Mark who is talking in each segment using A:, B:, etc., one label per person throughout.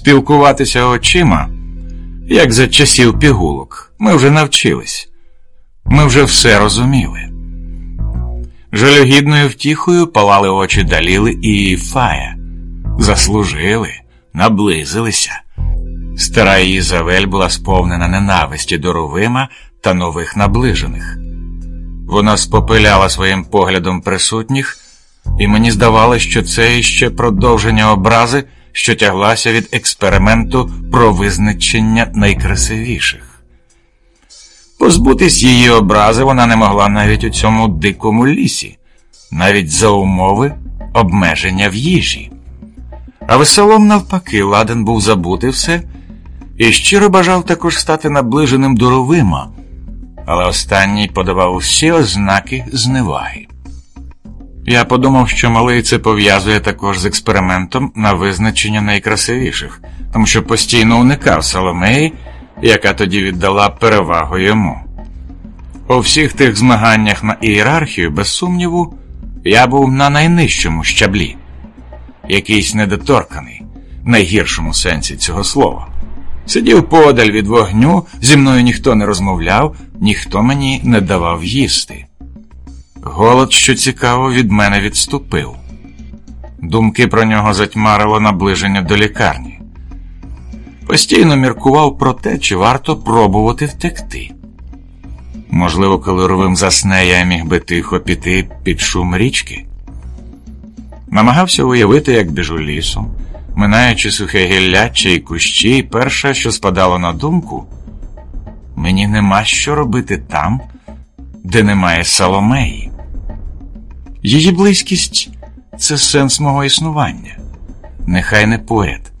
A: Спілкуватися очима, як за часів пігулок, ми вже навчились, ми вже все розуміли. Жалюгідною втіхою палали очі Даліли і Фая, заслужили, наблизилися. Стара Ізавель була сповнена ненависті до Ровима та нових наближених. Вона спопиляла своїм поглядом присутніх, і мені здавалося, що це іще продовження образи, що тяглася від експерименту про визначення найкрасивіших. Позбутись її образи вона не могла навіть у цьому дикому лісі, навіть за умови обмеження в їжі. А веселом, навпаки, ладен був забути все і щиро бажав також стати наближеним до Ровима, але останній подавав всі ознаки зневаги. Я подумав, що малий це пов'язує також з експериментом на визначення найкрасивіших, тому що постійно уникав Соломеї, яка тоді віддала перевагу йому. У всіх тих змаганнях на ієрархію, без сумніву, я був на найнижчому щаблі, якийсь недоторканий, в найгіршому сенсі цього слова. Сидів подаль від вогню, зі мною ніхто не розмовляв, ніхто мені не давав їсти. Голод, що цікаво, від мене відступив. Думки про нього затьмарило наближення до лікарні. Постійно міркував про те, чи варто пробувати втекти. Можливо, коли ровим засне, я міг би тихо піти під шум річки. Намагався уявити, як біжу лісом, минаючи сухе гілляче і кущі, і перше, що спадало на думку, мені нема що робити там, де немає Соломеї. Її близькість це сенс мого існування, нехай не поряд,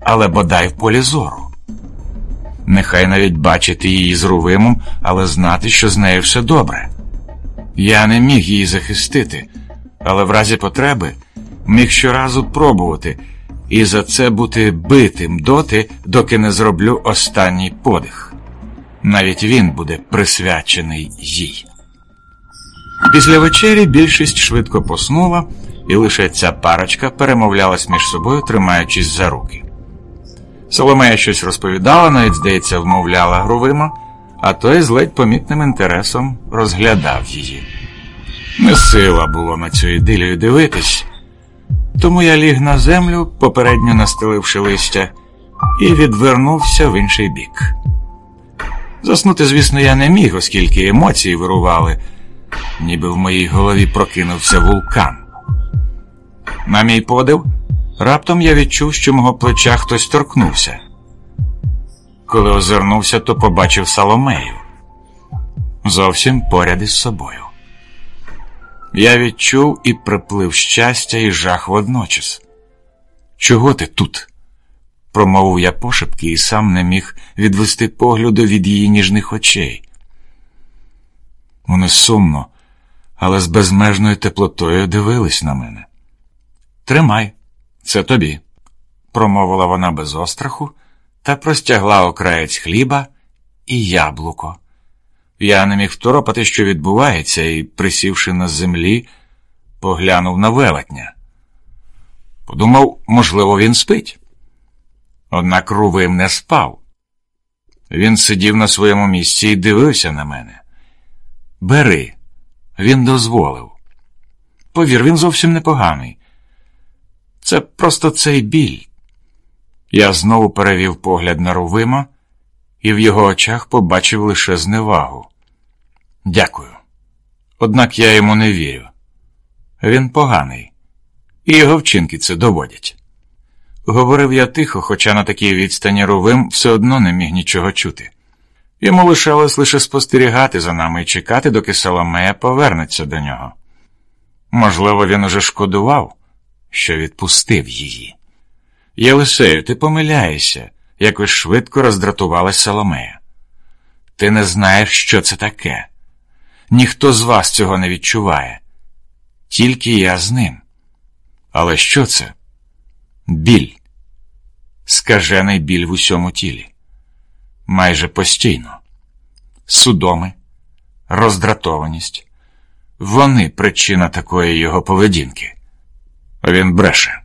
A: але бодай в полі зору. Нехай навіть бачити її з Рувимом, але знати, що з нею все добре. Я не міг її захистити, але в разі потреби міг щоразу пробувати і за це бути битим доти, доки не зроблю останній подих. Навіть він буде присвячений їй. Після вечері більшість швидко поснула, і лише ця парочка перемовлялась між собою, тримаючись за руки. Соломея щось розповідала, навіть, здається, вмовляла Грувима, а той з ледь помітним інтересом розглядав її. Не сила було на цю ідилію дивитись, тому я ліг на землю, попередньо настеливши листя, і відвернувся в інший бік. Заснути, звісно, я не міг, оскільки емоції вирували, ніби в моїй голові прокинувся вулкан. На мій подив, раптом я відчув, що мого плеча хтось торкнувся. Коли озирнувся, то побачив Соломею зовсім поряд із собою. Я відчув і приплив щастя і жах водночас. Чого ти тут? промовив я пошепки і сам не міг відвести погляду від її ніжних очей. Вони сумно, але з безмежною теплотою дивились на мене. Тримай, це тобі, промовила вона без остраху та простягла окраєць хліба і яблуко. Я не міг второпати, що відбувається, і, присівши на землі, поглянув на велетня. Подумав, можливо, він спить. Однак Рувим не спав. Він сидів на своєму місці і дивився на мене. Бери, він дозволив. Повір, він зовсім непоганий. Це просто цей біль. Я знову перевів погляд на Рувима і в його очах побачив лише зневагу. Дякую. Однак я йому не вірю. Він поганий, і його вчинки це доводять. Говорив я тихо, хоча на такій відстані Рувим все одно не міг нічого чути. Йому лишалось лише спостерігати за нами і чекати, доки Соломея повернеться до нього. Можливо, він уже шкодував, що відпустив її. Єлисею, ти помиляєшся, якось швидко роздратувалась Соломея. Ти не знаєш, що це таке. Ніхто з вас цього не відчуває, тільки я з ним. Але що це? Біль, скажений біль в усьому тілі, майже постійно, судоми, роздратованість. Вони причина такої його поведінки. Він бреше.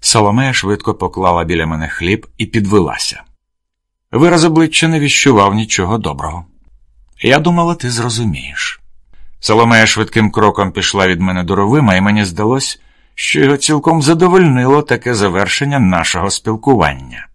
A: Соломея швидко поклала біля мене хліб і підвелася. Вираз обличчя не віщував нічого доброго. Я думала, ти зрозумієш. Соломея швидким кроком пішла від мене до ровима, і мені здалось, що його цілком задовольнило таке завершення нашого спілкування.